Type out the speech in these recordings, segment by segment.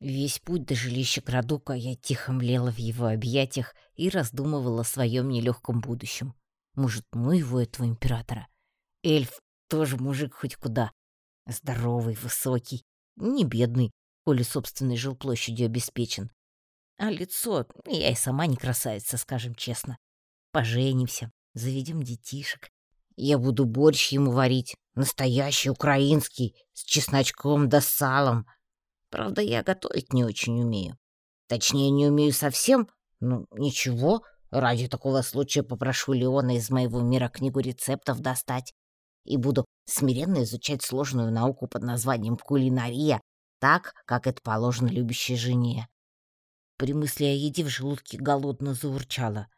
Весь путь до жилища Градука я тихо млела в его объятиях и раздумывала о своем нелегком будущем. Может, ну его, этого императора? Эльф тоже мужик хоть куда. Здоровый, высокий, не бедный, коли собственной жилплощадью обеспечен. А лицо, я и сама не красавица, скажем честно. Поженимся, заведем детишек. Я буду борщ ему варить, настоящий украинский, с чесночком да салом. Правда, я готовить не очень умею. Точнее, не умею совсем. Ну, ничего, ради такого случая попрошу Леона из моего мира книгу рецептов достать и буду смиренно изучать сложную науку под названием кулинария, так, как это положено любящей жене. При мысли о еде в желудке голодно заурчало.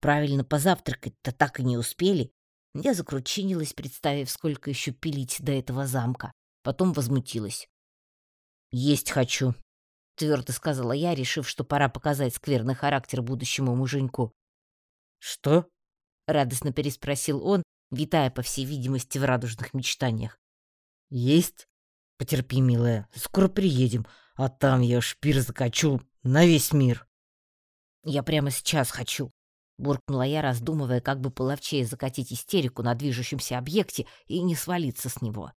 Правильно позавтракать-то так и не успели. Я закручинилась, представив, сколько еще пилить до этого замка. Потом возмутилась. «Есть хочу», — твердо сказала я, решив, что пора показать скверный характер будущему муженьку. «Что?» — радостно переспросил он, витая, по всей видимости, в радужных мечтаниях. «Есть? Потерпи, милая, скоро приедем, а там я шпир закачу на весь мир». «Я прямо сейчас хочу», — буркнула я, раздумывая, как бы половчее закатить истерику на движущемся объекте и не свалиться с него.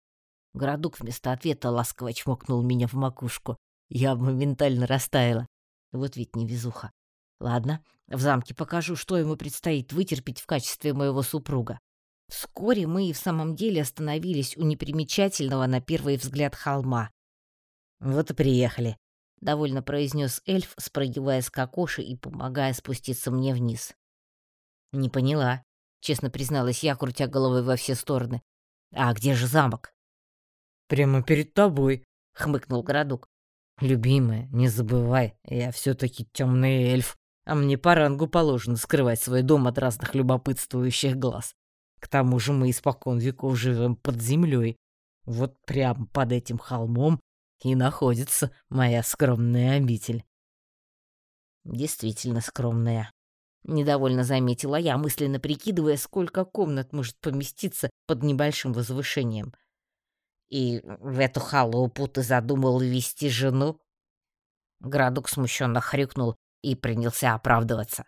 Городок вместо ответа ласково чмокнул меня в макушку. Я моментально растаяла. Вот ведь невезуха. Ладно, в замке покажу, что ему предстоит вытерпеть в качестве моего супруга. Вскоре мы и в самом деле остановились у непримечательного на первый взгляд холма. «Вот и приехали», — довольно произнес эльф, спрыгивая с кокоши и помогая спуститься мне вниз. «Не поняла», — честно призналась я, крутя головой во все стороны. «А где же замок?» «Прямо перед тобой», — хмыкнул городок. «Любимая, не забывай, я все-таки темный эльф, а мне по рангу положено скрывать свой дом от разных любопытствующих глаз. К тому же мы испокон веков живем под землей. Вот прямо под этим холмом и находится моя скромная обитель». «Действительно скромная», — недовольно заметила я, мысленно прикидывая, сколько комнат может поместиться под небольшим возвышением — и в эту халупу ты задумал вести жену?» Градук смущенно хрюкнул и принялся оправдываться.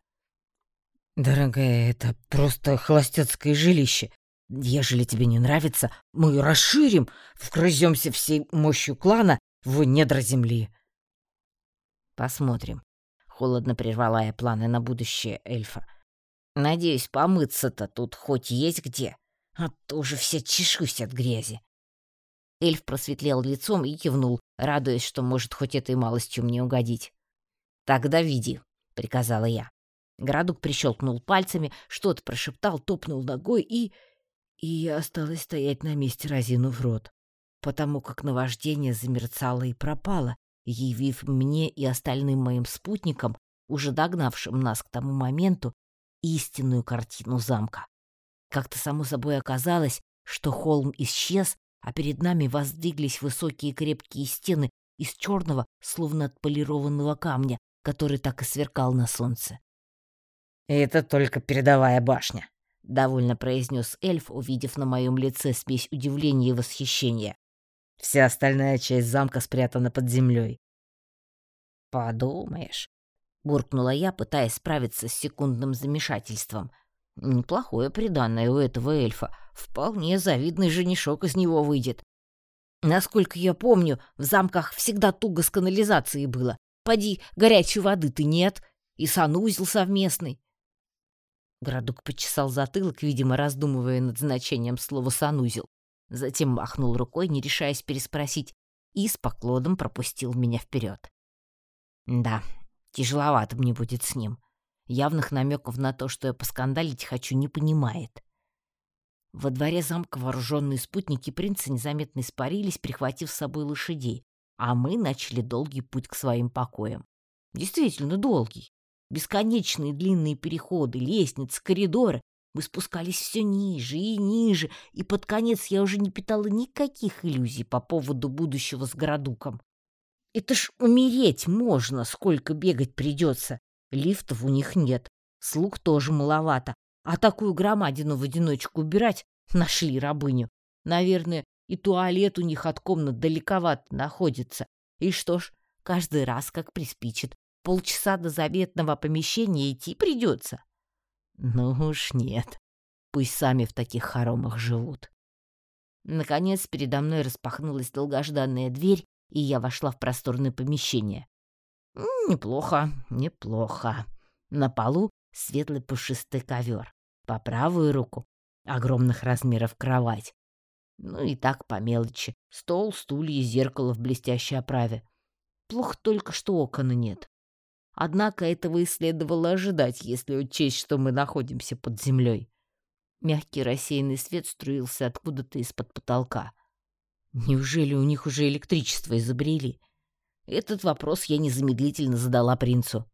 «Дорогая, это просто холостяцкое жилище. Ежели тебе не нравится, мы расширим, вгрыземся всей мощью клана в недра земли». «Посмотрим», — холодно прервала я планы на будущее эльфа. «Надеюсь, помыться-то тут хоть есть где, а то уже вся чешусь от грязи». Эльф просветлел лицом и кивнул, радуясь, что может хоть этой малостью мне угодить. «Тогда види», — приказала я. Градук прищелкнул пальцами, что-то прошептал, топнул ногой и... И я осталась стоять на месте, разинув рот, потому как наваждение замерцало и пропало, явив мне и остальным моим спутникам, уже догнавшим нас к тому моменту, истинную картину замка. Как-то само собой оказалось, что холм исчез, а перед нами воздвиглись высокие крепкие стены из черного, словно отполированного камня, который так и сверкал на солнце. «Это только передовая башня», — довольно произнес эльф, увидев на моем лице смесь удивления и восхищения. «Вся остальная часть замка спрятана под землей». «Подумаешь», — буркнула я, пытаясь справиться с секундным замешательством. Неплохое приданное у этого эльфа. Вполне завидный женишок из него выйдет. Насколько я помню, в замках всегда туго с канализацией было. Поди, горячей воды-то нет, и санузел совместный. Градук почесал затылок, видимо, раздумывая над значением слова «санузел». Затем махнул рукой, не решаясь переспросить, и с поклоном пропустил меня вперед. Да, тяжеловато мне будет с ним. Явных намеков на то, что я поскандалить хочу, не понимает. Во дворе замка вооруженные спутники принца незаметно испарились, прихватив с собой лошадей, а мы начали долгий путь к своим покоям. Действительно долгий. Бесконечные длинные переходы, лестницы, коридоры. Мы спускались все ниже и ниже, и под конец я уже не питала никаких иллюзий по поводу будущего с Городуком. Это ж умереть можно, сколько бегать придется. Лифтов у них нет, слуг тоже маловато. А такую громадину в одиночку убирать нашли рабыню. Наверное, и туалет у них от комнат далековато находится. И что ж, каждый раз, как приспичит. Полчаса до заветного помещения идти придется. Ну уж нет. Пусть сами в таких хоромах живут. Наконец передо мной распахнулась долгожданная дверь, и я вошла в просторное помещение. Неплохо, неплохо. На полу светлый пушистый ковер. По правую руку огромных размеров кровать. Ну и так по мелочи. Стол, стулья, зеркало в блестящей оправе. Плохо только, что окон нет. Однако этого и следовало ожидать, если учесть, что мы находимся под землей. Мягкий рассеянный свет струился откуда-то из-под потолка. Неужели у них уже электричество изобрели? Этот вопрос я незамедлительно задала принцу.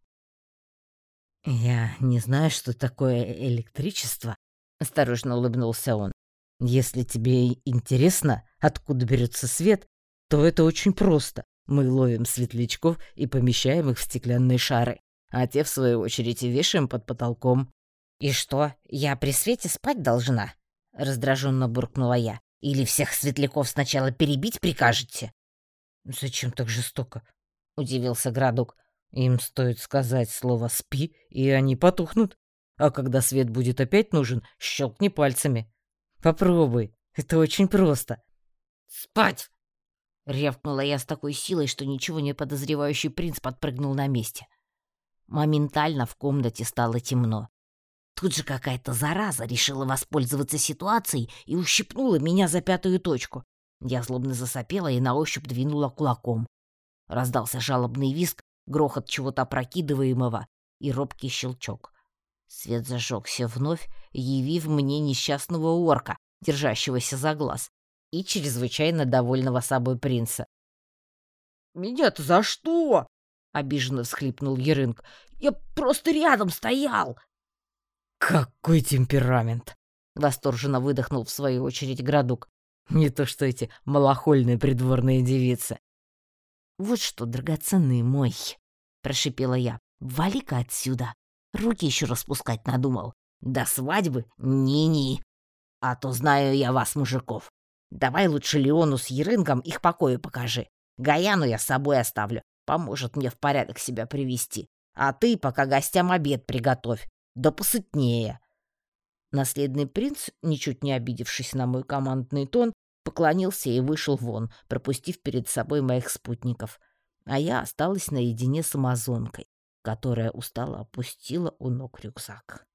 «Я не знаю, что такое электричество», — осторожно улыбнулся он. «Если тебе интересно, откуда берется свет, то это очень просто. Мы ловим светлячков и помещаем их в стеклянные шары, а те, в свою очередь, вешаем под потолком». «И что, я при свете спать должна?» — раздраженно буркнула я. «Или всех светляков сначала перебить прикажете?» «Зачем так жестоко?» — удивился Градук. «Им стоит сказать слово «спи», и они потухнут. А когда свет будет опять нужен, щелкни пальцами. Попробуй, это очень просто». «Спать!» — рявкнула я с такой силой, что ничего не подозревающий принц подпрыгнул на месте. Моментально в комнате стало темно. Тут же какая-то зараза решила воспользоваться ситуацией и ущипнула меня за пятую точку. Я злобно засопела и на ощупь двинула кулаком. Раздался жалобный визг, грохот чего-то опрокидываемого и робкий щелчок. Свет зажегся вновь, явив мне несчастного орка, держащегося за глаз, и чрезвычайно довольного собой принца. «Меня-то за что?» — обиженно всхлипнул Ерынг. «Я просто рядом стоял!» «Какой темперамент!» — восторженно выдохнул в свою очередь Градук. «Не то что эти малохольные придворные девицы». «Вот что, драгоценный мой!» — прошипела я. «Вали-ка отсюда! Руки еще распускать надумал. До свадьбы ни-ни. А то знаю я вас, мужиков. Давай лучше Леону с Ерынгом их покои покажи. Гаяну я с собой оставлю. Поможет мне в порядок себя привести. А ты пока гостям обед приготовь да посытнее. Наследный принц, ничуть не обидевшись на мой командный тон, поклонился и вышел вон, пропустив перед собой моих спутников. А я осталась наедине с амазонкой, которая устало опустила у ног рюкзак.